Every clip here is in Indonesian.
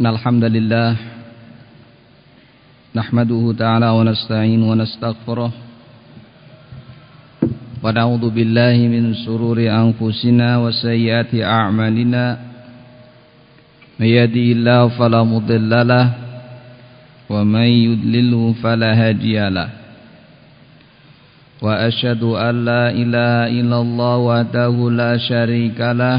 إن الحمد لله نحمده تعالى ونستعين ونستغفره ونعوذ بالله من سرور أنفسنا وسيئات أعمالنا من يهدي الله فلا مضل له ومن يضلله فلا هادي له وأشهد أن لا إله إلا الله وحده لا شريك له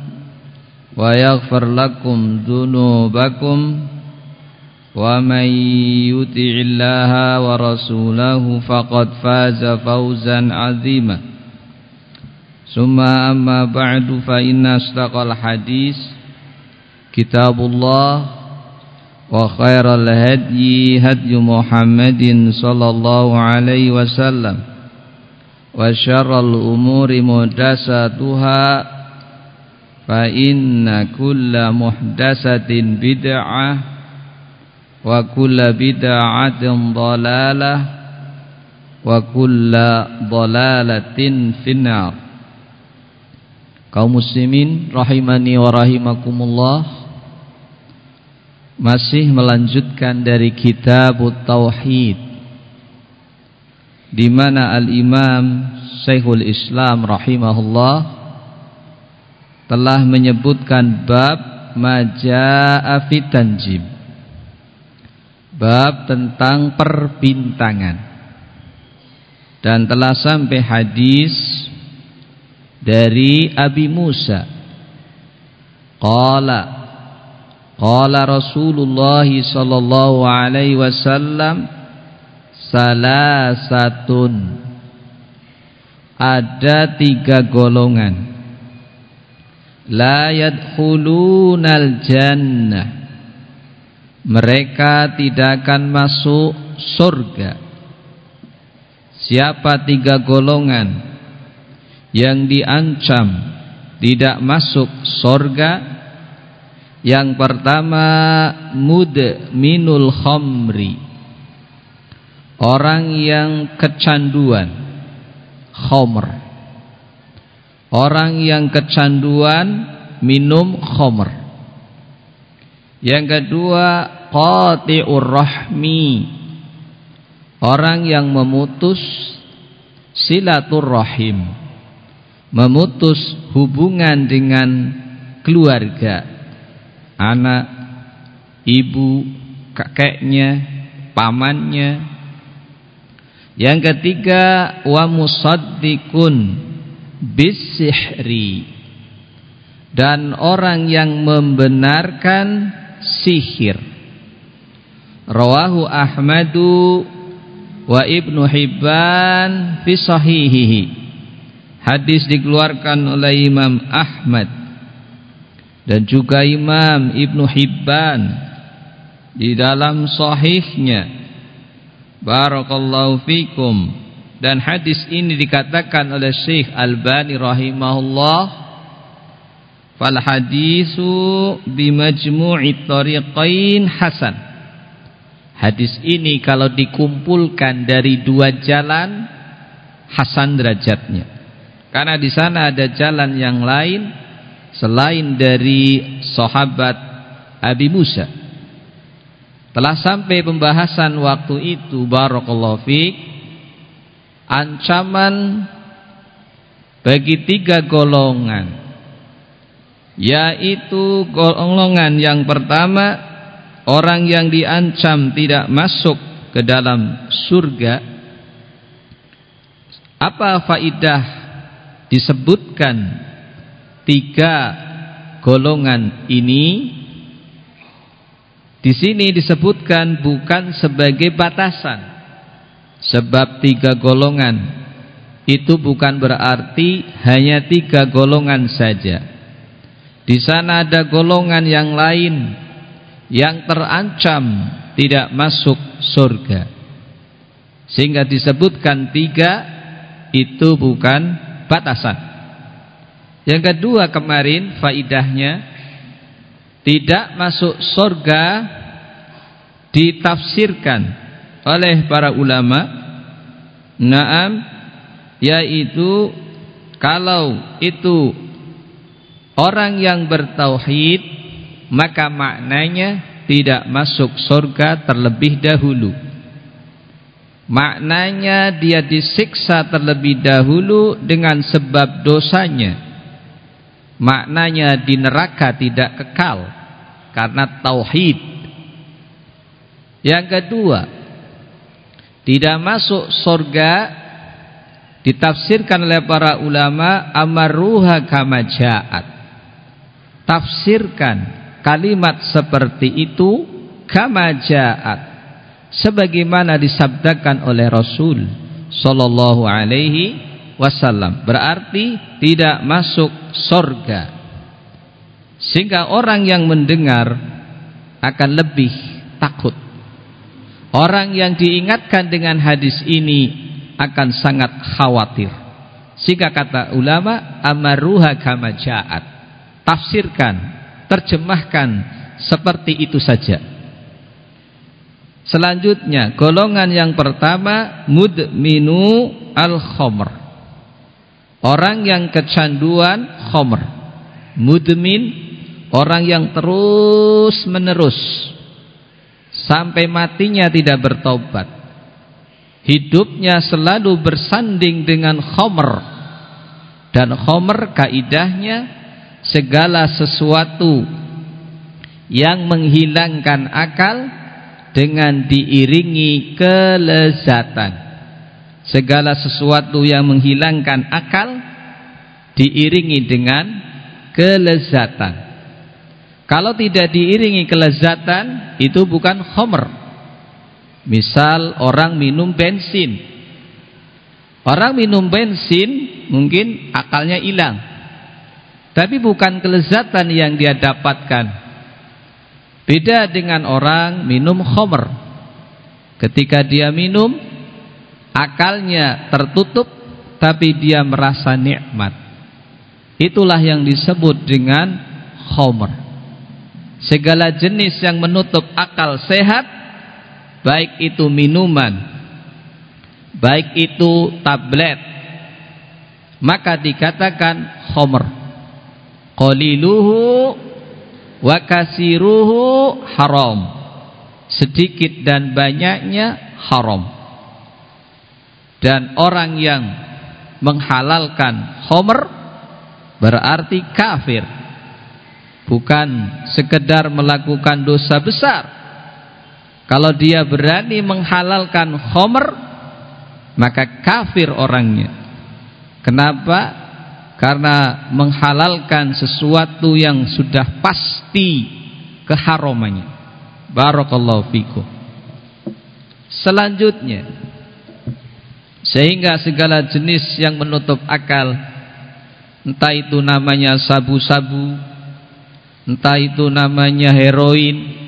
ويغفر لكم ذنوبكم ومن يطع الله ورسوله فقد فاز فوزا عظيما ثم أما بعد فإن أصدق الحديث كتاب الله وخير الهدي هدي محمد صلى الله عليه وسلم وشر الأمور محدثاتها فإن كل محدثة بدعة وكل بدعة ضلالة وكل ضلالة في النار kaum muslimin rahimani wa rahimakumullah masih melanjutkan dari kitab tauhid di mana al-imam Syekhul Islam rahimahullah telah menyebutkan bab majaa fitanjim bab tentang perbintangan. Dan telah sampai hadis dari Abi Musa. Qala qala Rasulullah sallallahu alaihi wasallam salasatun. Ada tiga golongan la yadkhulunal jannah. Mereka tidak akan masuk surga. Siapa tiga golongan yang diancam tidak masuk surga? Yang pertama mud minul khamri. Orang yang kecanduan khamr Orang yang kecanduan minum khomer. Yang kedua qati'ur rahmi. Orang yang memutus silaturrahim. Memutus hubungan dengan keluarga. Anak, ibu, kakeknya, pamannya. Yang ketiga wa musaddiqun bisihri. Dan orang yang membenarkan sihir. Rawahu ahmadu wa ibnu hibban fi sahihihi. Hadis dikeluarkan oleh imam ahmad dan juga imam ibnu hibban di dalam sahihnya. Barakallahu fikum dan hadis ini dikatakan oleh Syekh Albani rahimahullah fal hadisu bimajmu'i tariqain hasan. Hadis ini kalau dikumpulkan dari dua jalan hasan derajatnya. Karena di sana ada jalan yang lain selain dari sahabat Abi Musa. Telah sampai pembahasan waktu itu barakallahu fiqh ancaman bagi tiga golongan yaitu golongan yang pertama orang yang diancam tidak masuk ke dalam surga apa faidah disebutkan tiga golongan ini di sini disebutkan bukan sebagai batasan. Sebab tiga golongan itu bukan berarti hanya tiga golongan saja. Di sana ada golongan yang lain yang terancam tidak masuk surga. Sehingga disebutkan tiga itu bukan batasan. Yang kedua kemarin faidahnya tidak masuk surga ditafsirkan oleh para ulama. Naam yaitu kalau itu orang yang bertauhid maka maknanya tidak masuk surga terlebih dahulu. Maknanya dia disiksa terlebih dahulu dengan sebab dosanya. Maknanya di neraka tidak kekal karena tauhid. Yang kedua tidak masuk surga ditafsirkan oleh para ulama amaruha kama ja'at. Tafsirkan kalimat seperti itu kama ja'at. Sebagaimana disabdakan oleh Rasul sallallahu alaihi wasallam. Berarti tidak masuk sorga. Sehingga orang yang mendengar akan lebih takut orang yang diingatkan dengan hadis ini akan sangat khawatir. Sehingga kata ulama amaruha kama ja'at. Tafsirkan terjemahkan seperti itu saja. Selanjutnya golongan yang pertama mudminu al-khamr. Orang yang kecanduan khomer Mudmin Orang yang terus menerus Sampai matinya tidak bertobat. Hidupnya selalu bersanding dengan khomer Dan khomer kaidahnya Segala sesuatu Yang menghilangkan akal Dengan diiringi kelezatan. Segala sesuatu yang menghilangkan akal diiringi dengan kelezatan kalau tidak diiringi kelezatan itu bukan khomer misal orang minum bensin. Orang minum bensin mungkin akalnya hilang. Tapi bukan kelezatan yang dia dapatkan. Beda dengan orang minum khomer ketika dia minum akalnya tertutup tapi dia merasa nikmat. Itulah yang disebut dengan khomer segala jenis yang menutup akal sehat baik itu minuman baik itu tablet maka dikatakan khomer qaliluhu wa kasiruhu haram. Sedikit dan banyaknya haram. Dan orang yang menghalalkan homer berarti kafir bukan sekedar melakukan dosa besar. Kalau dia berani menghalalkan homer maka kafir orangnya. Kenapa? Karena menghalalkan sesuatu yang sudah pasti keharamannya barakallahu fikum. Selanjutnya sehingga segala jenis yang menutup akal entah itu namanya sabu-sabu entah itu namanya heroin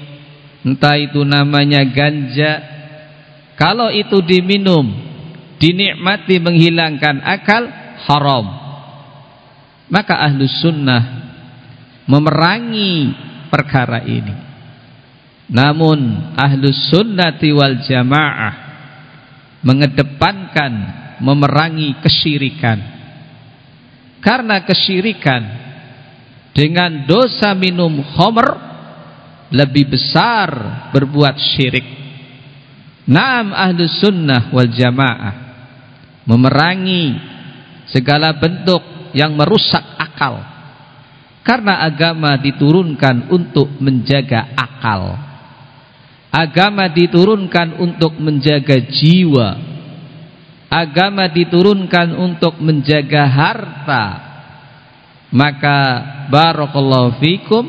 entah itu namanya ganja. Kalau itu diminum dinikmati menghilangkan akal haram. Maka ahlus sunnah memerangi perkara ini. Namun ahlus sunnati wal jamaah mengedepankan memerangi kesyirikan. Karena kesyirikan dengan dosa minum homer lebih besar berbuat syirik naam ahlu sunnah wal jamaah memerangi segala bentuk yang merusak akal Karena agama diturunkan untuk menjaga akal. Agama diturunkan untuk menjaga jiwa. Agama diturunkan untuk menjaga harta. Maka barakallahu fikum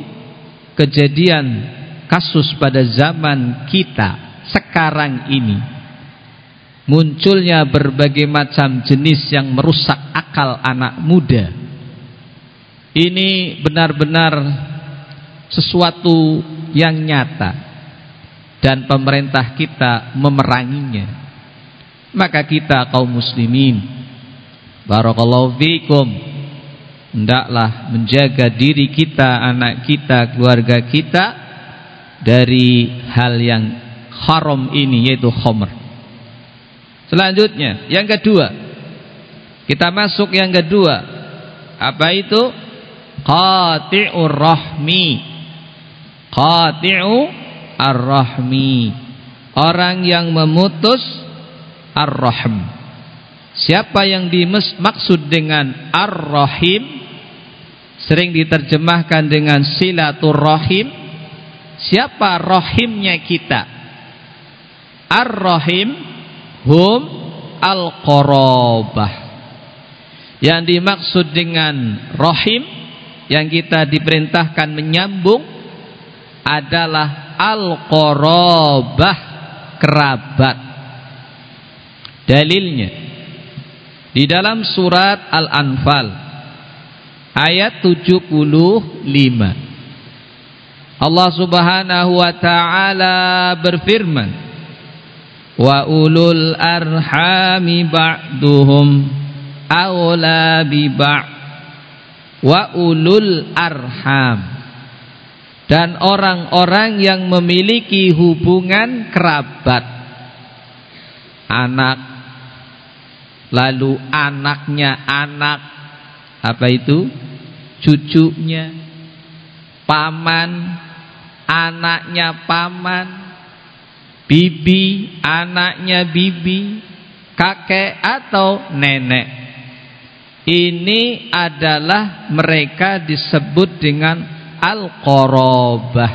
kejadian kasus pada zaman kita sekarang ini munculnya berbagai macam jenis yang merusak akal anak muda. Ini benar-benar sesuatu yang nyata dan pemerintah kita memeranginya. Maka kita kaum muslimin barakallahu fikum hendaklah menjaga diri kita anak kita keluarga kita dari hal yang haram ini yaitu khamr Selanjutnya, yang kedua. Kita masuk yang kedua. Apa itu? Qati'ur rahmi. Qati'u ar-rahmi. Orang yang memutus ar-rahm. Siapa yang dimaksud dengan ar-rahim? Sering diterjemahkan dengan silaturrahim. Siapa rahimnya kita? Ar-rahim hum al-qarabah yang dimaksud dengan rahim yang kita diperintahkan menyambung adalah al-qarabah kerabat dalilnya di dalam surat Al-Anfal ayat 75 Allah Subhanahu wa taala berfirman wa ulul arhami ba'duhum awla bi wa ulul arham. Dan orang-orang yang memiliki hubungan kerabat. Anak. Lalu anaknya anak apa itu cucunya paman anaknya paman bibi, anaknya bibi, kakek atau nenek. Ini adalah mereka disebut dengan al-qarabah.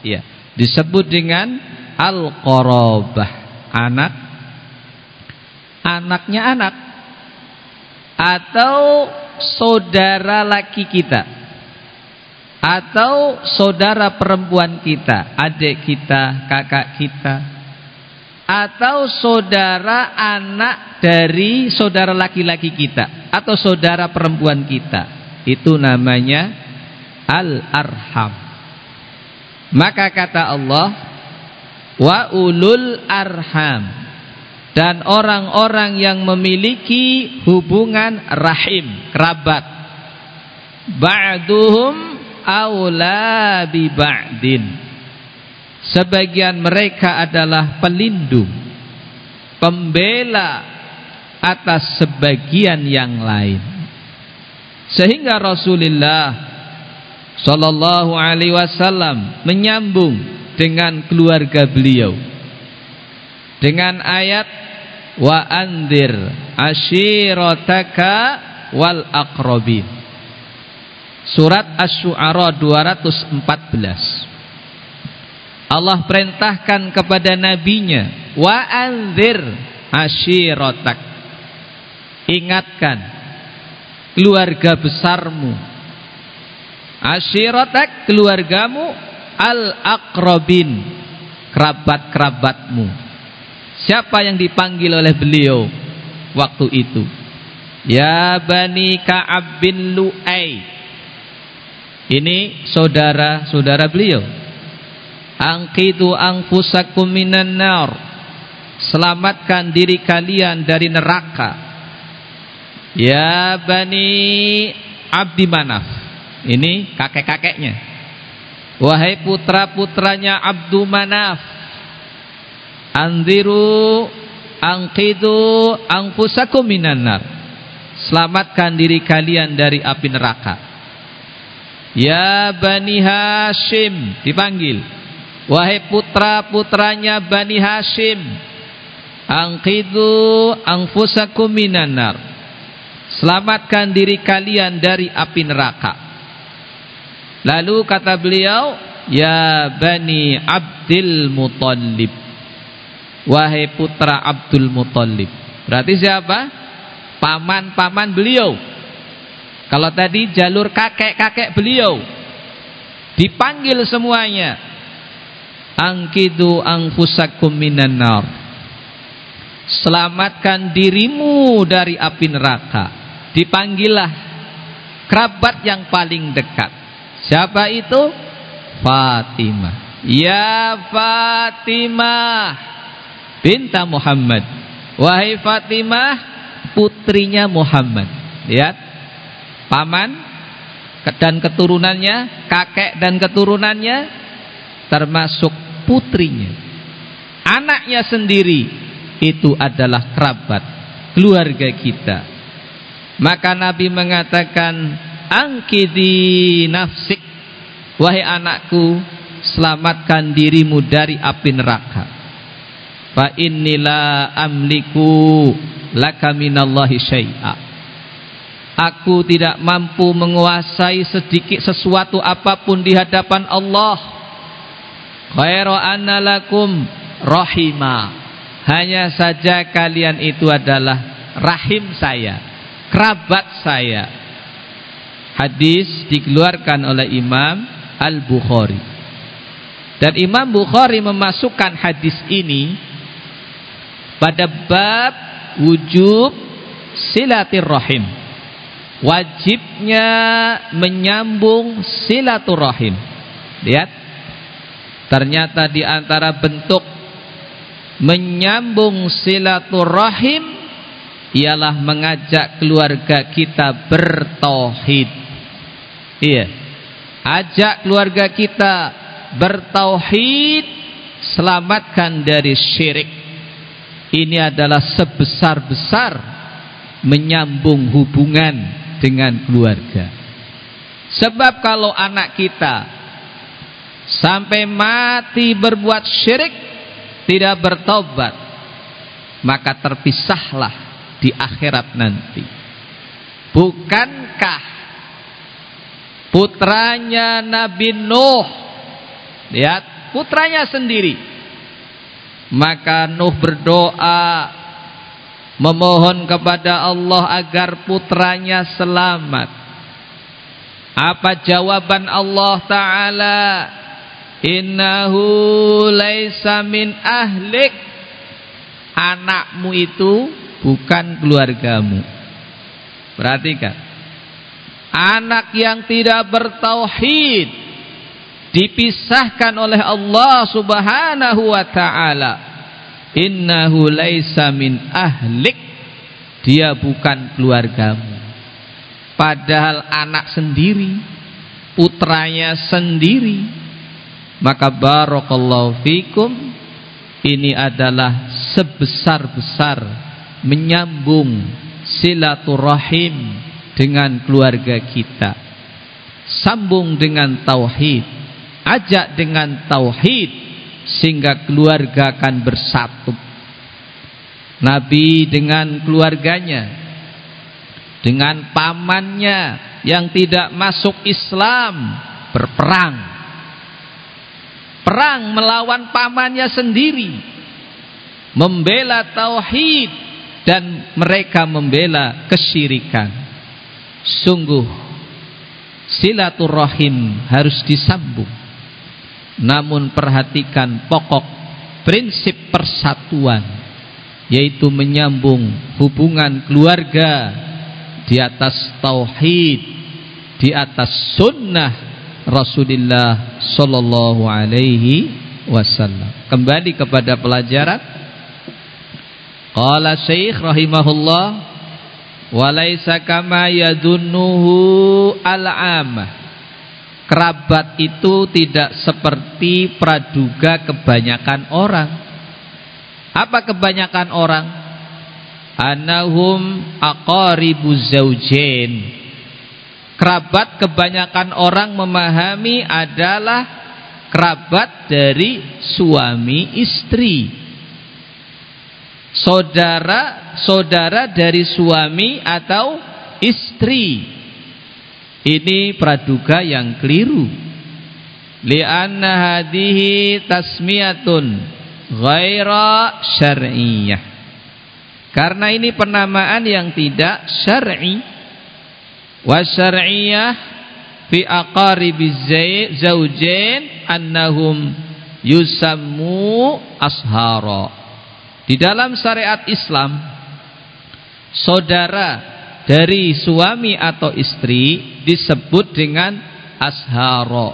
Ya, disebut dengan al-qarabah. Anak anaknya anak atau saudara laki kita. Atau saudara perempuan kita, adik kita, kakak kita, atau saudara anak dari saudara laki-laki kita, atau saudara perempuan kita, itu namanya al-arham. Maka kata Allah, wa ulul arham dan orang-orang yang memiliki hubungan rahim, kerabat. Ba'duhum aula bi ba'din. Sebagian mereka adalah pelindung pembela atas sebagian yang lain. Sehingga Rasulullah sallallahu alaihi wasallam menyambung dengan keluarga beliau dengan ayat wa andir ashirataka wal aqrabin Surat Asy-Syu'ara 214. Allah perintahkan kepada nabinya, "Wa anzir ashiratak." Ingatkan keluarga besarmu. Ashiratak keluargamu al-aqrabin, kerabat-kerabatmu. Siapa yang dipanggil oleh beliau waktu itu? Ya Bani Ka'ab bin Lu'ay ini saudara-saudara beliau. Angkitu anfusakum minan nar. Selamatkan diri kalian dari neraka. Ya Bani Abdi Manaf. Ini kakek-kakeknya. Wahai putra-putranya Abdu Manaf. Anziru angkitu anfusakum minan nar. Selamatkan diri kalian dari api neraka. Ya Bani Hashim dipanggil. Wahai putra-putranya Bani Hashim, angkidu anfusakum minan nar. Selamatkan diri kalian dari api neraka. Lalu kata beliau, "Ya Bani Abdul Muthalib." Wahai putra Abdul Muthalib. Berarti siapa? Paman-paman beliau. Kalau tadi jalur kakek-kakek beliau. Dipanggil semuanya. Angkidu angfusakum minan nar. Selamatkan dirimu dari api neraka. Dipanggillah kerabat yang paling dekat. Siapa itu? Fatimah. Ya Fatimah binta Muhammad. Wahai Fatimah, putrinya Muhammad. Lihat. Paman dan keturunannya, kakek dan keturunannya termasuk putrinya. Anaknya sendiri itu adalah kerabat keluarga kita. Maka Nabi mengatakan, "Angkidi nafsik wahai anakku, selamatkan dirimu dari api neraka." Fa innila amliku laka minallahi syai'a. Aku tidak mampu menguasai sedikit sesuatu apa pun di hadapan Allah. Khairu anna lakum rahima. Hanya saja kalian itu adalah rahim saya, kerabat saya. Hadis dikeluarkan oleh Imam Al-Bukhari. Dan Imam Bukhari memasukkan hadis ini pada bab wujub silaturrahim wajibnya menyambung silaturrahim lihat ternyata di antara bentuk menyambung silaturrahim ialah mengajak keluarga kita bertauhid. Iya ajak keluarga kita bertauhid selamatkan dari syirik ini adalah sebesar-besar menyambung hubungan dengan keluarga. Sebab kalau anak kita sampai mati berbuat syirik, tidak bertobat, maka terpisahlah di akhirat nanti. Bukankah putranya Nabi Nuh, lihat putranya sendiri maka Nuh berdoa memohon kepada Allah agar putranya selamat. Apa jawaban Allah Ta'ala? Innahu laisa min ahlik. Anakmu itu bukan keluargamu. Perhatikan. Anak yang tidak bertauhid dipisahkan oleh Allah Subhanahu wa taala. Innahu laisa min ahlik. Dia bukan keluargamu. Padahal anak sendiri, putranya sendiri. Maka barakallahu fikum ini adalah sebesar-besar menyambung silaturahim dengan keluarga kita. Sambung dengan tauhid ajak dengan tauhid sehingga keluarga akan bersatu. Nabi dengan keluarganya dengan pamannya yang tidak masuk Islam berperang. Perang melawan pamannya sendiri. Membela tauhid dan mereka membela kesyirikan. Sungguh silaturahim harus disambung namun perhatikan pokok prinsip persatuan yaitu menyambung hubungan keluarga di atas tauhid di atas sunnah Rasulullah sallallahu alaihi wasallam. Kembali kepada pelajaran. Qala syekh rahimahullah walaysa kama yadunnuhu al-amah kerabat itu tidak seperti praduga kebanyakan orang. Apa kebanyakan orang? Anahum aqaribu zaujain. Kerabat kebanyakan orang memahami adalah kerabat dari suami istri. Saudara, saudara dari suami atau istri Ini praduga yang keliru. Lianna hadhihi tasmiyatun ghaira syar'iyyah. Karena ini penamaan yang tidak syar'i. Wa syar'iyyah fi aqaribiz zaujain annahum yusammu ashara. Di dalam syariat Islam saudara dari suami atau istri disebut dengan ashara.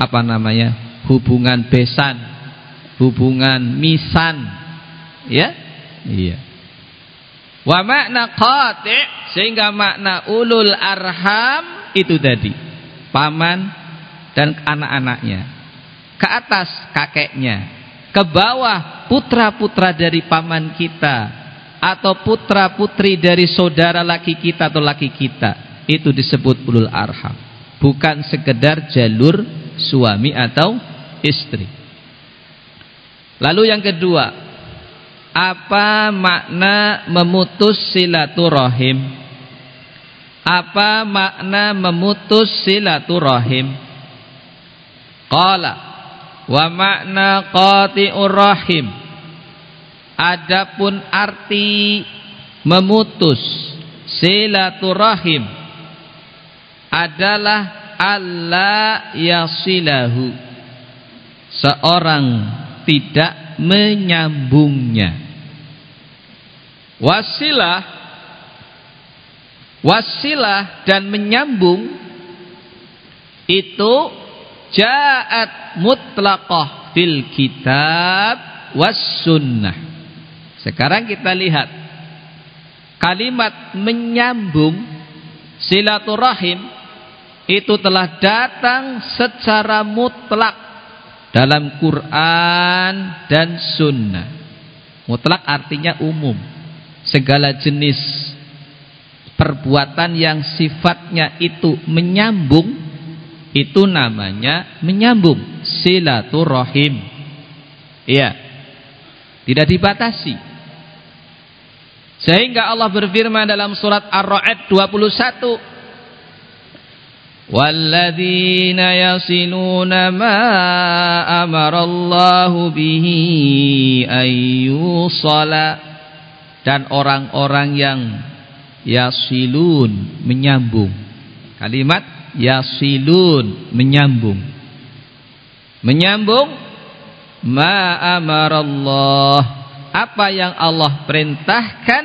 Apa namanya? Hubungan besan, hubungan misan. Ya? Iya. Wa makna qati' sehingga makna ulul arham itu tadi. Paman dan anak-anaknya ke atas kakeknya, ke bawah putra-putra dari paman kita atau putra-putri dari saudara laki kita atau laki kita. Itu disebut ulul arham. Bukan sekedar jalur suami atau istri. Lalu yang kedua, apa makna memutus silaturahim? Apa makna memutus silaturahim? Qala Wa makna qati'ur rahim. Adapun arti memutus silaturahim adalah Allah yasilahu. Seorang tidak menyambungnya. Wasilah wasilah dan menyambung itu ja'at mutlaqah fil kitab was sunnah. Sekarang kita lihat kalimat menyambung silaturahim itu telah datang secara mutlak dalam Quran dan sunnah. Mutlak artinya umum. Segala jenis perbuatan yang sifatnya itu menyambung itu namanya menyambung silaturahim. Iya. Tidak dibatasi. Sehingga Allah berfirman dalam surat Ar-Ra'd 21 Walladzina yasiluna ma amarallahu bihi ayyusala dan orang-orang yang yasilun menyambung. Kalimat yasilun menyambung. Menyambung ma amarallahu apa yang Allah perintahkan?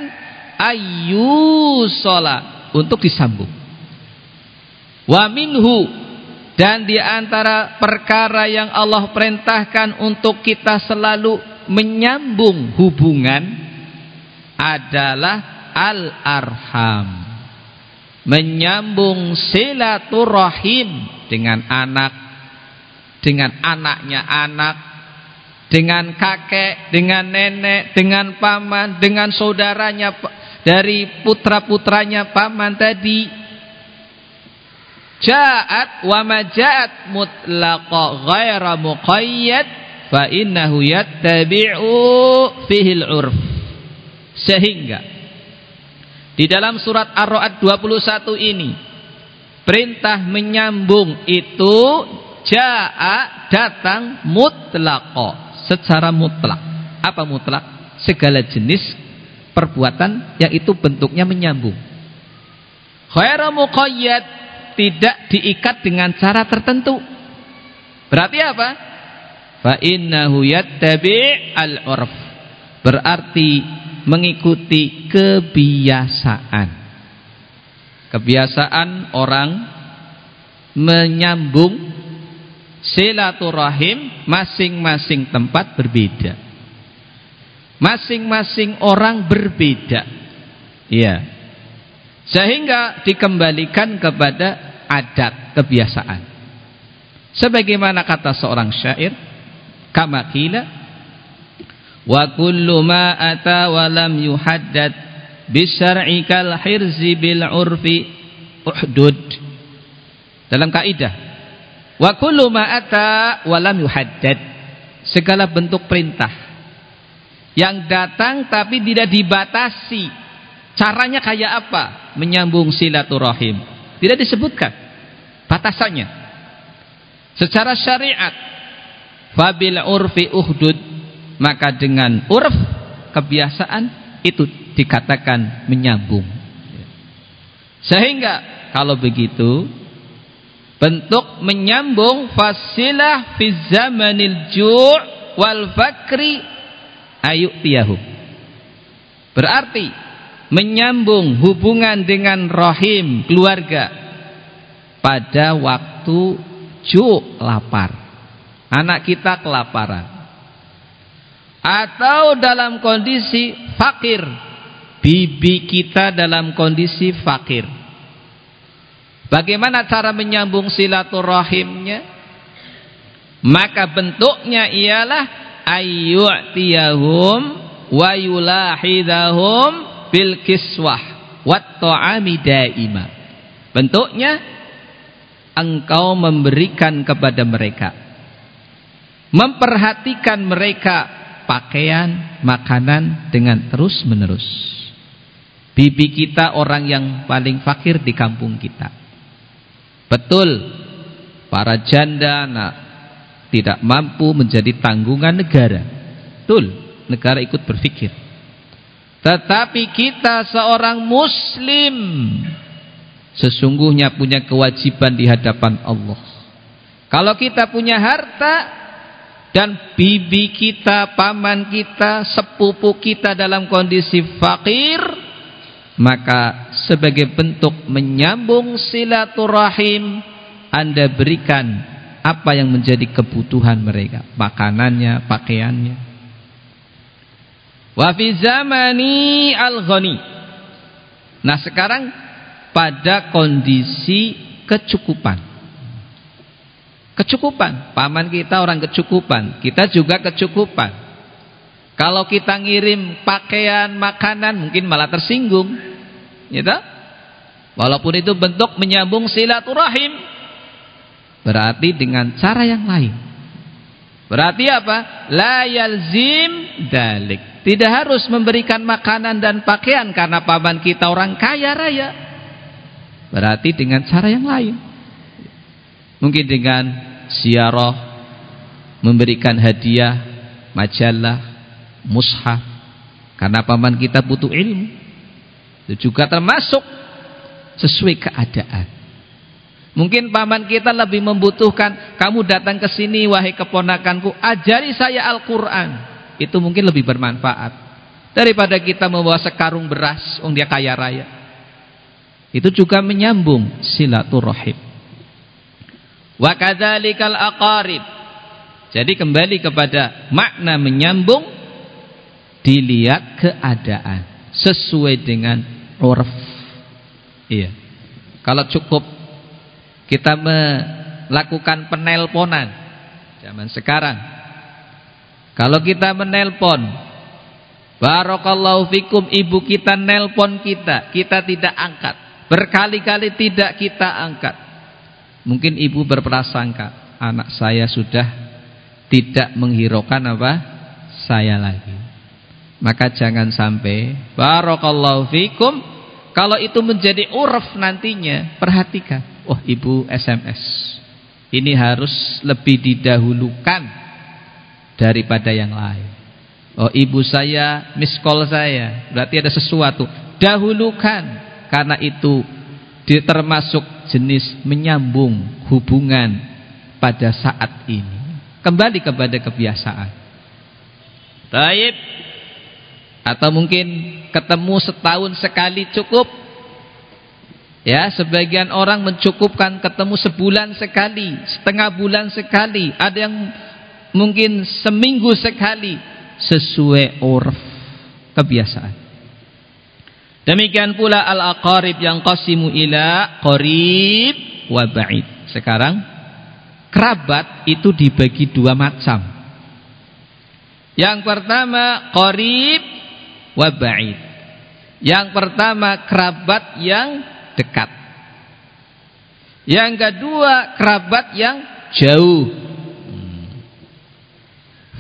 Ayu sholat untuk disambung. Wa minhu. Dan di antara perkara yang Allah perintahkan untuk kita selalu menyambung hubungan adalah al-arham. Menyambung silaturahim dengan anak dengan anaknya anak dengan kakek dengan nenek dengan paman dengan saudaranya dari putra-putranya paman tadi. Ja'at wa ma ja'at mutlaqa ghaira muqayyad fa innahu yattabi'u fihi al-urf sehingga di dalam surat Ar-Ra'd 21 ini perintah menyambung itu jaa datang mutlaqo secara mutlak. Apa mutlak? Segala jenis perbuatan yang itu bentuknya menyambung. Khairu muqayyad tidak diikat dengan cara tertentu. Berarti apa? Fa innahu yattabi' al-urf. Berarti mengikuti kebiasaan. Kebiasaan orang menyambung silaturahim masing-masing tempat berbeda. Masing-masing orang berbeda. Ya. Sehingga dikembalikan kepada adat kebiasaan. Sebagaimana kata seorang syair, kama kila wa kullu ma ata wa lam yuhaddad bisyar'ikal hirzi bil urfi uhdud dalam kaidah wa kullu ma ata wa lam yuhaddad segala bentuk perintah yang datang tapi tidak dibatasi caranya kayak apa menyambung silaturahim Tidak disebutkan batasannya. Secara syariat, fabil urfi uhdud, maka dengan urf kebiasaan itu dikatakan menyambung. Sehingga kalau begitu bentuk menyambung fasilah fi zamanil ju' wal fakri ayu tiyahu. Berarti menyambung hubungan dengan rahim keluarga pada waktu ju lapar. Anak kita kelaparan. Atau dalam kondisi fakir. Bibi kita dalam kondisi fakir. Bagaimana cara menyambung silaturahimnya? Maka bentuknya ialah ayyu'tiyahum wa yulahidahum bil kiswah wat ta'ami daima. Bentuknya engkau memberikan kepada mereka. Memperhatikan mereka pakaian, makanan dengan terus-menerus. Bibi kita orang yang paling fakir di kampung kita. Betul, para janda nah, tidak mampu menjadi tanggungan negara. Betul, negara ikut berpikir. Tetapi kita seorang muslim sesungguhnya punya kewajiban di hadapan Allah. Kalau kita punya harta dan bibi kita, paman kita, sepupu kita dalam kondisi fakir, maka sebagai bentuk menyambung silaturahim Anda berikan apa yang menjadi kebutuhan mereka, makanannya, pakaiannya. Wa fi al-ghani. Nah, sekarang pada kondisi kecukupan. Kecukupan, paman kita orang kecukupan, kita juga kecukupan. Kalau kita ngirim pakaian, makanan mungkin malah tersinggung. Gitu? Walaupun itu bentuk menyambung silaturahim. Berarti dengan cara yang lain. Berarti apa? La yalzim dalik. Tidak harus memberikan makanan dan pakaian karena paman kita orang kaya raya. Berarti dengan cara yang lain. Mungkin dengan siarah, memberikan hadiah, majalah, mushaf. Karena paman kita butuh ilmu. Itu juga termasuk sesuai keadaan. Mungkin paman kita lebih membutuhkan kamu datang ke sini wahai keponakanku, ajari saya Al-Qur'an itu mungkin lebih bermanfaat daripada kita membawa sekarung beras wong dia kaya raya itu juga menyambung silaturahim wa kadzalikal aqarib jadi kembali kepada makna menyambung dilihat keadaan sesuai dengan urf iya kalau cukup kita melakukan penelponan zaman sekarang kalau kita menelpon, Barakallahu fikum ibu kita nelpon kita, kita tidak angkat. Berkali-kali tidak kita angkat. Mungkin ibu berprasangka, anak saya sudah tidak menghiraukan apa? Saya lagi. Maka jangan sampai Barakallahu fikum Kalau itu menjadi uruf nantinya Perhatikan Oh ibu SMS Ini harus lebih didahulukan daripada yang lain. Oh ibu saya miss call saya berarti ada sesuatu. Dahulukan karena itu termasuk jenis menyambung hubungan pada saat ini. Kembali kepada kebiasaan. Taib atau mungkin ketemu setahun sekali cukup. Ya, sebagian orang mencukupkan ketemu sebulan sekali, setengah bulan sekali. Ada yang mungkin seminggu sekali sesuai urf kebiasaan. Demikian pula al-aqarib yang qasimu ila qarib wa ba'id. Sekarang kerabat itu dibagi dua macam. Yang pertama qarib wa ba'id. Yang pertama kerabat yang dekat. Yang kedua kerabat yang jauh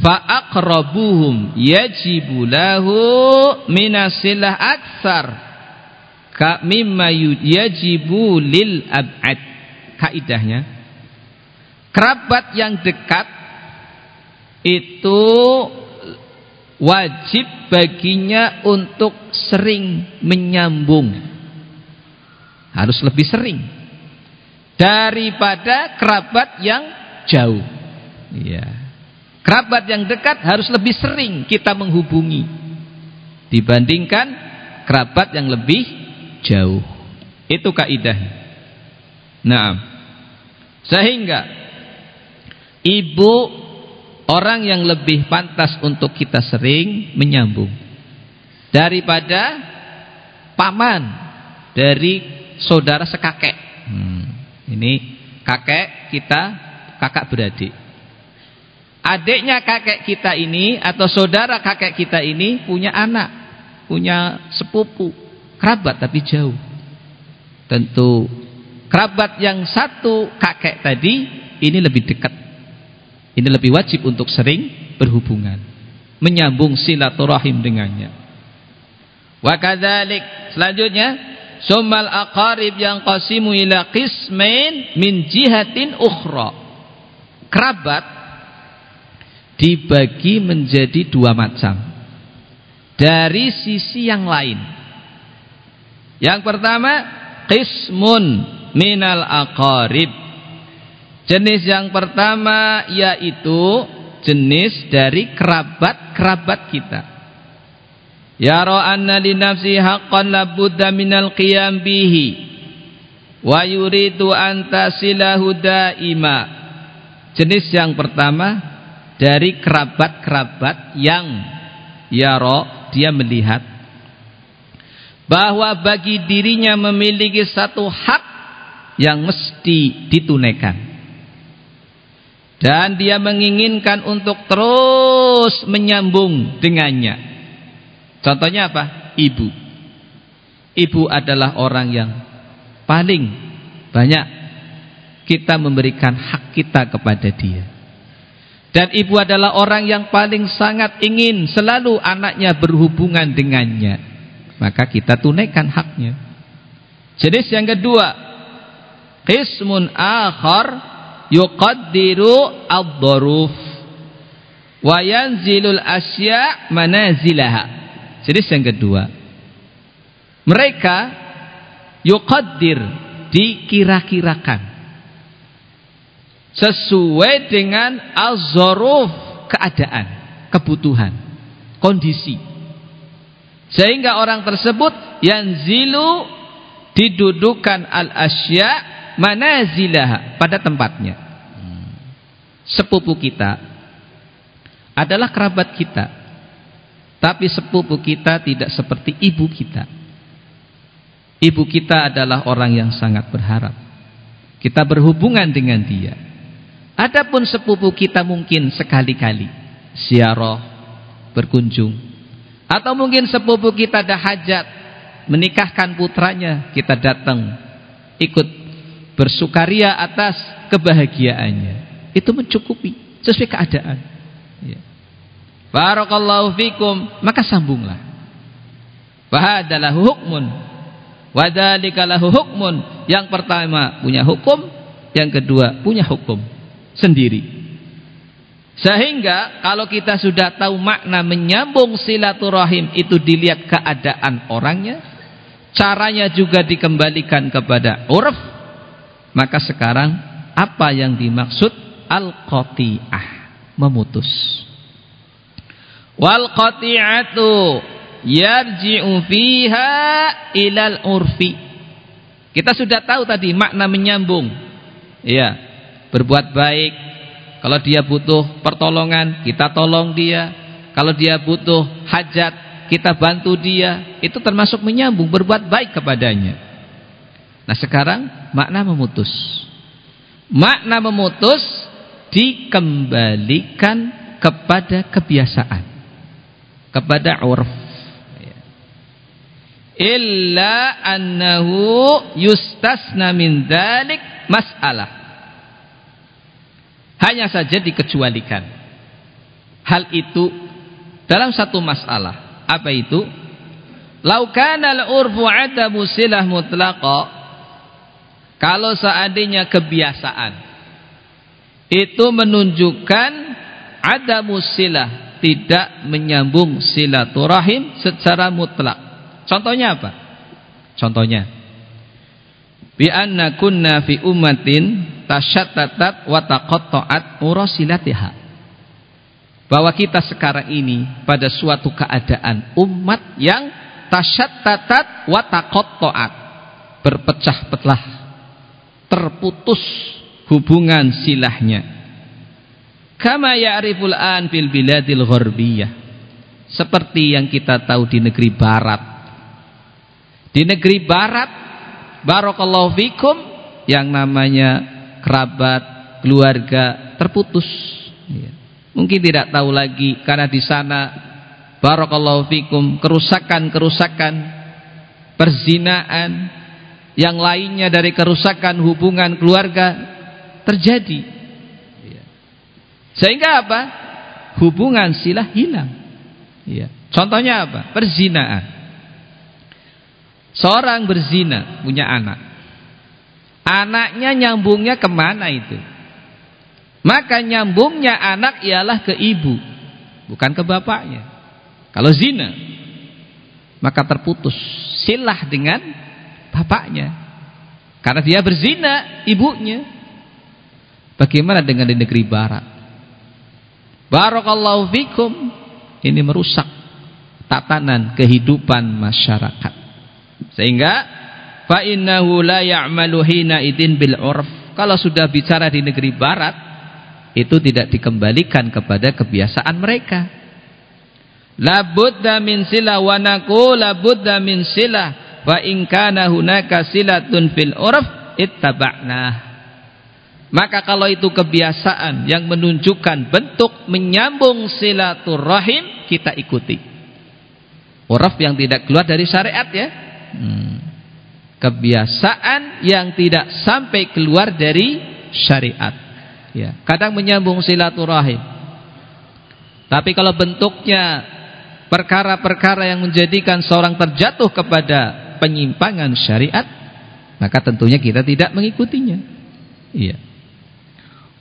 fa'aqrabuhum yajibu lahu minasilah aksar ka mimma yajibu lil ab'ad kaidahnya kerabat yang dekat itu wajib baginya untuk sering menyambung. Harus lebih sering. Daripada kerabat yang jauh. Ya kerabat yang dekat harus lebih sering kita menghubungi. Dibandingkan kerabat yang lebih jauh. Itu kaidah nah sehingga ibu orang yang lebih pantas untuk kita sering menyambung daripada paman dari saudara sekakek. Hmm, ini kakek kita kakak beradik. Adiknya kakek kita ini atau saudara kakek kita ini punya anak punya sepupu kerabat tapi jauh. Tentu kerabat yang satu kakek tadi ini lebih dekat ini lebih wajib untuk sering berhubungan. Menyambung silaturahim dengannya. Wa kadzalik selanjutnya summal aqarib yang qasimu ila qismain min jihatin ukhra. Kerabat dibagi menjadi dua macam. Dari sisi yang lain. Yang pertama qismun minal aqarib Jenis yang pertama yaitu jenis dari kerabat-kerabat kita. Yara anna li nafsi haqqan la budda minal qiyam bihi wa yuridu an tasilahu daima. Jenis yang pertama dari kerabat-kerabat yang yara dia melihat bahwa bagi dirinya memiliki satu hak yang mesti ditunaikan dan dia menginginkan untuk terus menyambung dengannya. Contohnya apa? ibu. Ibu adalah orang yang paling banyak kita memberikan hak kita kepada dia. Dan ibu adalah orang yang paling sangat ingin selalu anaknya berhubungan dengannya. Maka kita tunaikan haknya. Jenis yang kedua. Qismun akhar yuqaddiru ad-dhuruf wa yanzilul asya manazilaha. Jadi yang kedua, mereka yuqaddir dikira-kirakan sesuai dengan az-zuruf keadaan, kebutuhan, kondisi. Sehingga orang tersebut yanzilu didudukan al-asya manazilah pada tempatnya. Sepupu kita adalah kerabat kita. Tapi sepupu kita tidak seperti ibu kita. Ibu kita adalah orang yang sangat berharap. Kita berhubungan dengan dia. Adapun sepupu kita mungkin sekali-kali siaroh berkunjung. Atau mungkin sepupu kita ada hajat menikahkan putranya kita datang ikut bersukaria atas kebahagiaannya. Itu mencukupi sesuai keadaan. Ya. barakallahu fikum maka sambunglah. Wahadalahu hukmun. Wadhalika lahu hukmun. Yang pertama punya hukum yang kedua punya hukum sendiri. Sehingga kalau kita sudah tahu makna menyambung silaturahim itu dilihat keadaan orangnya caranya juga dikembalikan kepada urf maka sekarang apa yang dimaksud al-qati'ah? Memutus. Wal qati'atu yarji'u fiha ilal urfi. Kita sudah tahu tadi makna menyambung. Ya, berbuat baik. Kalau dia butuh pertolongan, kita tolong dia. Kalau dia butuh hajat, kita bantu dia. Itu termasuk menyambung, berbuat baik kepadanya. Nah sekarang makna memutus. Makna memutus dikembalikan kepada kebiasaan. Kepada urf. Illa annahu yustasna min dalik mas'alah. Hanya saja dikecualikan. Hal itu dalam satu masalah. Apa itu? Lau kana al-urfu adamu silah mutlaqa kalau seandainya kebiasaan itu menunjukkan ada musilah tidak menyambung silaturahim secara mutlak. Contohnya apa? Contohnya bi anna kunna fi ummatin tashattatat wa taqatta'at urasilatiha. Bahwa kita sekarang ini pada suatu keadaan umat yang tashattatat wa taqatta'at berpecah-belah terputus hubungan silahnya. Kama ya'riful an fil biladil gharbiyah seperti yang kita tahu di negeri barat. Di negeri barat barakallahu fikum yang namanya kerabat keluarga terputus. Ya. mungkin tidak tahu lagi karena di sana barakallahu fikum kerusakan-kerusakan perzinaan yang lainnya dari kerusakan hubungan keluarga terjadi. Iya. sehingga apa? Hubungan silah hilang. Ya. contohnya apa? Perzinaan. Seorang berzina punya anak. Anaknya nyambungnya ke mana itu? Maka nyambungnya anak ialah ke ibu bukan ke bapaknya. Kalau zina maka terputus silah dengan bapaknya. Karena dia berzina ibunya. Bagaimana dengan di negeri barat? Barakallahu fikum. Ini merusak tatanan kehidupan masyarakat. Sehingga fa innahu la ya'malu hina idin bil urf. Kalau sudah bicara di negeri barat, itu tidak dikembalikan kepada kebiasaan mereka. La budda min sila wa naqul la budda min sila wa in kana hunaka silatun fil urf ittaba'na. Maka kalau itu kebiasaan yang menunjukkan bentuk menyambung silaturahim kita ikuti. Uraf yang tidak keluar dari syariat ya. Hmm. kebiasaan yang tidak sampai keluar dari syariat. Ya kadang menyambung silaturahim. Tapi kalau bentuknya perkara-perkara yang menjadikan seorang terjatuh kepada penyimpangan syariat maka tentunya kita tidak mengikutinya. Iya.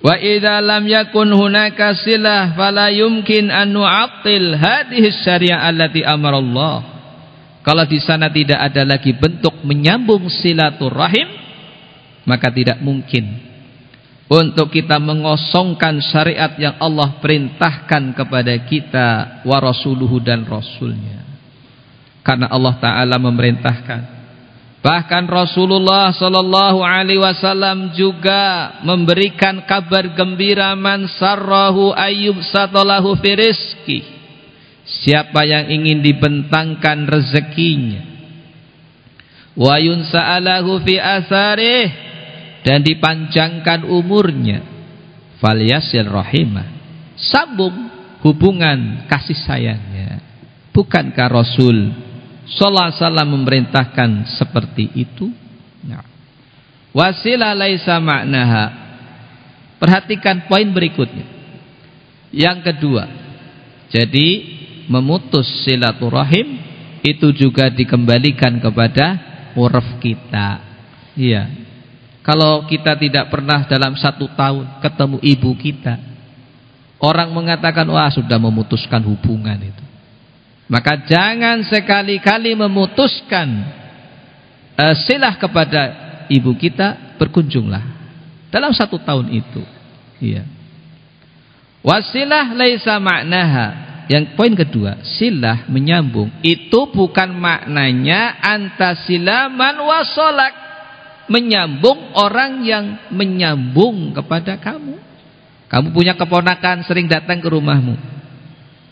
Wa idza lam yakun hunaka silah fala yumkin an nu'attil hadhihi syariah allati amara Allah kalau di sana tidak ada lagi bentuk menyambung silaturahim maka tidak mungkin untuk kita mengosongkan syariat yang Allah perintahkan kepada kita wa rasuluhu dan rasulnya karena Allah taala memerintahkan. Bahkan Rasulullah sallallahu alaihi wasallam juga memberikan kabar gembira man sarrahu ayyub satalahu fi siapa yang ingin dibentangkan rezekinya? Wa yunsa'alahu fi asarih dan dipanjangkan umurnya. Falyasil rahimah. Sambung hubungan kasih sayangnya. Bukankah Rasul Sallallahu alaihi wasallam memerintahkan seperti itu. Nah. Wasilah laisa maknaha. Perhatikan poin berikutnya. Yang kedua. Jadi memutus silaturahim itu juga dikembalikan kepada uraf kita. Iya. Kalau kita tidak pernah dalam satu tahun ketemu ibu kita, orang mengatakan wah sudah memutuskan hubungan itu. Maka jangan sekali-kali memutuskan uh, silah kepada ibu kita berkunjunglah dalam satu tahun itu. Iya. Wasilah laisa maknaha. Yang poin kedua, silah menyambung itu bukan maknanya antasilaman wasolak menyambung orang yang menyambung kepada kamu. Kamu punya keponakan sering datang ke rumahmu.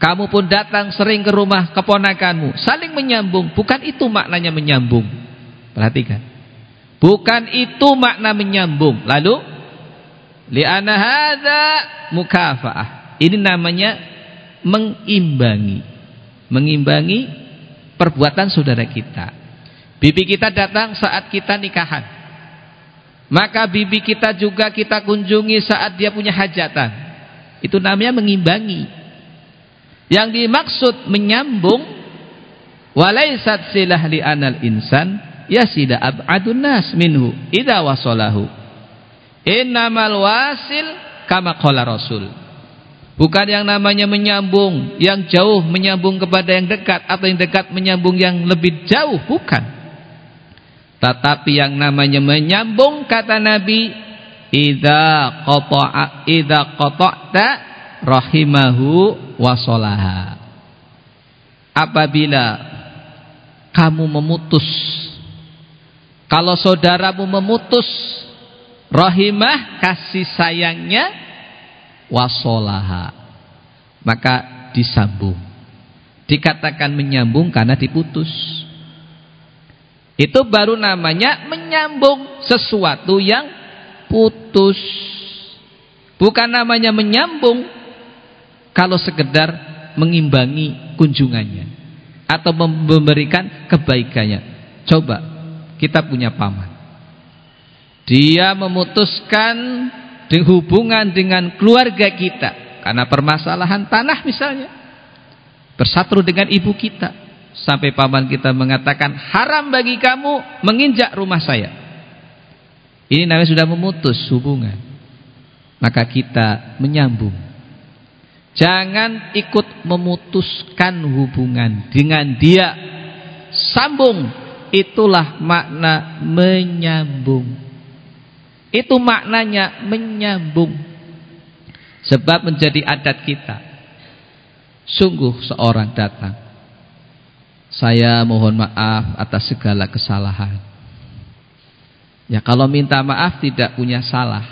Kamu pun datang sering ke rumah keponakanmu. Saling menyambung. Bukan itu maknanya menyambung. Perhatikan. Bukan itu makna menyambung. Lalu. Li'ana hadha mukafa'ah. Ini namanya mengimbangi. Mengimbangi perbuatan saudara kita. Bibi kita datang saat kita nikahan. Maka bibi kita juga kita kunjungi saat dia punya hajatan. Itu namanya mengimbangi. Yang dimaksud menyambung Walaisat silah li anal insan yasida ab'adun nas minhu idza wasalahu. Innamal wasil kama qala Rasul. Bukan yang namanya menyambung, yang jauh menyambung kepada yang dekat atau yang dekat menyambung yang lebih jauh, bukan. Tetapi yang namanya menyambung kata Nabi, idza qata'a idza qata'ta rahimahu wasolaha. Apabila kamu memutus kalau saudaramu memutus rahimah kasih sayangnya wasolaha maka disambung. Dikatakan menyambung karena diputus. Itu baru namanya menyambung sesuatu yang putus. Bukan namanya menyambung kalau sekedar mengimbangi kunjungannya atau memberikan kebaikannya. Coba kita punya paman. Dia memutuskan hubungan dengan keluarga kita karena permasalahan tanah misalnya. Bersatu dengan ibu kita. Sampai paman kita mengatakan haram bagi kamu menginjak rumah saya. Ini namanya sudah memutus hubungan. Maka kita menyambung jangan ikut memutuskan hubungan dengan dia sambung itulah makna menyambung itu maknanya menyambung. Sebab menjadi adat kita. Sungguh seorang datang. Saya mohon maaf atas segala kesalahan. Ya kalau minta maaf tidak punya salah.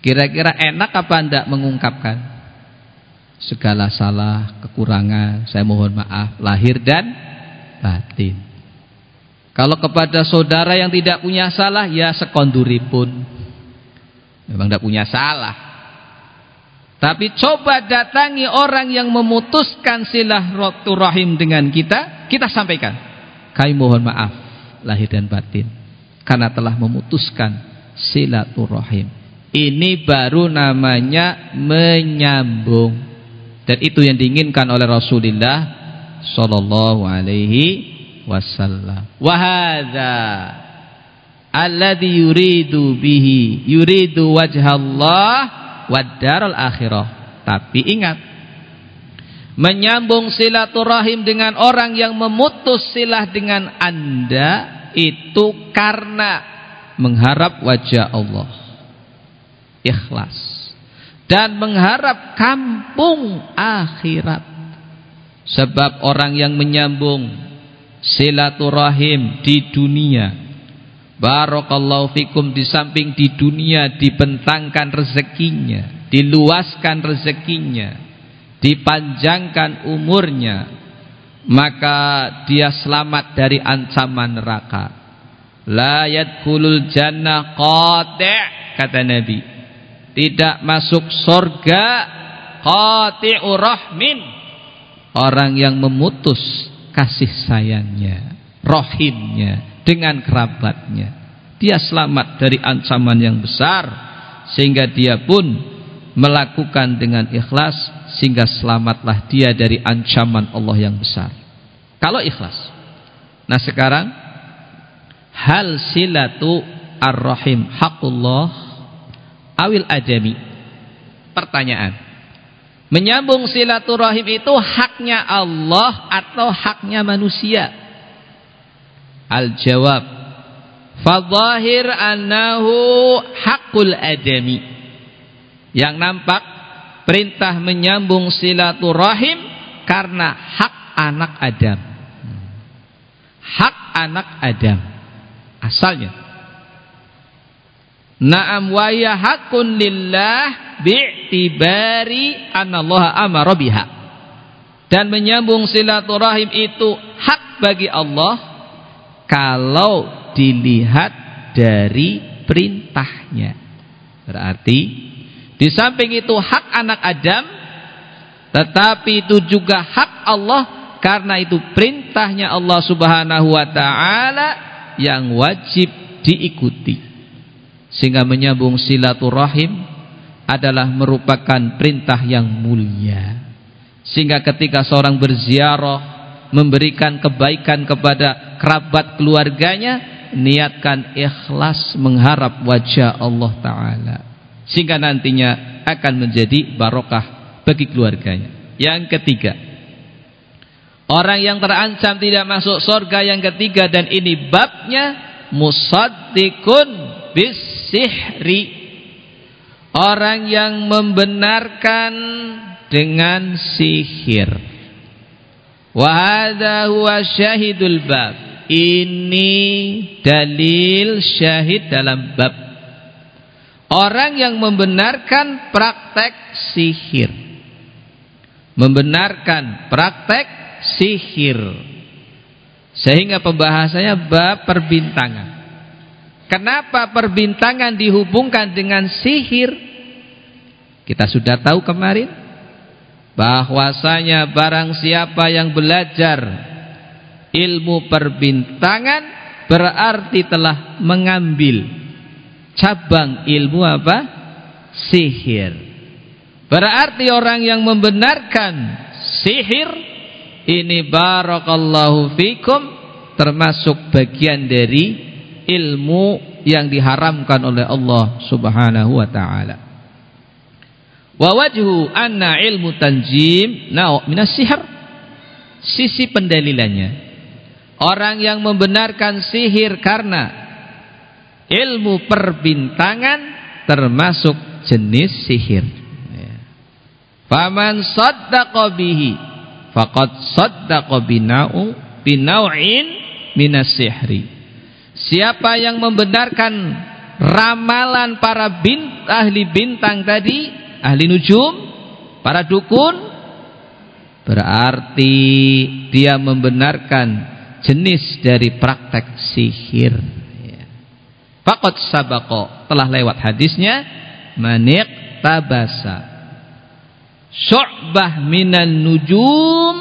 Kira-kira enak apa anda mengungkapkan? Segala salah, kekurangan, saya mohon maaf lahir dan batin. Kalau kepada saudara yang tidak punya salah, ya sekonduri pun. Memang tidak punya salah. Tapi coba datangi orang yang memutuskan silaturahim dengan kita, kita sampaikan. Kami mohon maaf, lahir dan batin. Karena telah memutuskan silaturahim. Ini baru namanya menyambung. Dan itu yang diinginkan oleh Rasulullah Sallallahu Alaihi wasallam. Wa hadza alladhi yuridu bihi yuridu wajhallah wad daral akhirah. Tapi ingat menyambung silaturahim dengan orang yang memutus silah dengan Anda itu karena mengharap wajah Allah. Ikhlas dan mengharap kampung akhirat. Sebab orang yang menyambung silaturahim di dunia Barakallahu fikum di samping di dunia dibentangkan rezekinya, diluaskan rezekinya, dipanjangkan umurnya, maka dia selamat dari ancaman neraka. La yadkhulul jannah qati' kata Nabi. Tidak masuk surga qati'ur rahmin. Orang yang memutus kasih sayangnya, rohimnya, dengan kerabatnya. Dia selamat dari ancaman yang besar sehingga dia pun melakukan dengan ikhlas sehingga selamatlah dia dari ancaman Allah yang besar. Kalau ikhlas. Nah sekarang hal silatu ar-rahim hakullah awil adami. Pertanyaan. Menyambung silaturahim itu haknya Allah atau haknya manusia? Al-jawab. Fadzahir annahu hakul adami. Yang nampak perintah menyambung silaturahim karena hak anak Adam. Hak anak Adam. Asalnya. Naam wa hakun lillah bi'tibari anallaha amara biha. Dan menyambung silaturahim itu hak bagi Allah kalau dilihat dari perintahnya. Berarti di samping itu hak anak Adam tetapi itu juga hak Allah karena itu perintahnya Allah Subhanahu wa taala yang wajib diikuti. Sehingga menyambung silaturahim adalah merupakan perintah yang mulia. Sehingga ketika seorang berziarah memberikan kebaikan kepada kerabat keluarganya niatkan ikhlas mengharap wajah Allah taala sehingga nantinya akan menjadi barokah bagi keluarganya yang ketiga orang yang terancam tidak masuk surga yang ketiga dan ini babnya musaddiqun bisihri orang yang membenarkan dengan sihir Wahada huwa syahidul bab. Ini dalil syahid dalam bab. Orang yang membenarkan praktek sihir. Membenarkan praktek sihir. Sehingga pembahasannya bab perbintangan. Kenapa perbintangan dihubungkan dengan sihir? Kita sudah tahu kemarin bahwasanya barang siapa yang belajar ilmu perbintangan berarti telah mengambil cabang ilmu apa? sihir. Berarti orang yang membenarkan sihir ini barakallahu fikum termasuk bagian dari ilmu yang diharamkan oleh Allah Subhanahu wa taala. Wa wajhu anna ilmu tanjim nau' minas sihr. Sisi pendalilannya. Orang yang membenarkan sihir karena ilmu perbintangan termasuk jenis sihir. Faman saddaqa bihi faqad saddaqa binau binau'in minas sihri. Siapa yang membenarkan ramalan para bint, ahli bintang tadi? Ahli nujum, para dukun? Berarti dia membenarkan jenis dari praktek sihir. Ya. Fakot sabako telah lewat hadisnya. Manik tabasa. Syu'bah minan nujum.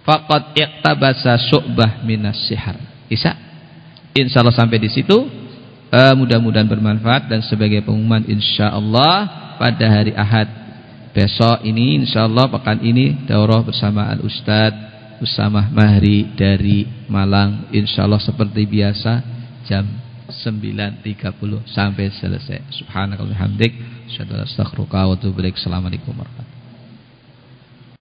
Fakot iktabasa syu'bah minas sihar. Bisa? Insyaallah sampai di situ. Uh, mudah-mudahan bermanfaat dan sebagai pengumuman insyaallah pada hari Ahad besok ini insyaallah pekan ini daurah bersama Al Ustad Usamah Mahri dari Malang. Insyaallah seperti biasa jam 9.30 sampai selesai. Ilaik. Assalamualaikum warahmatullahi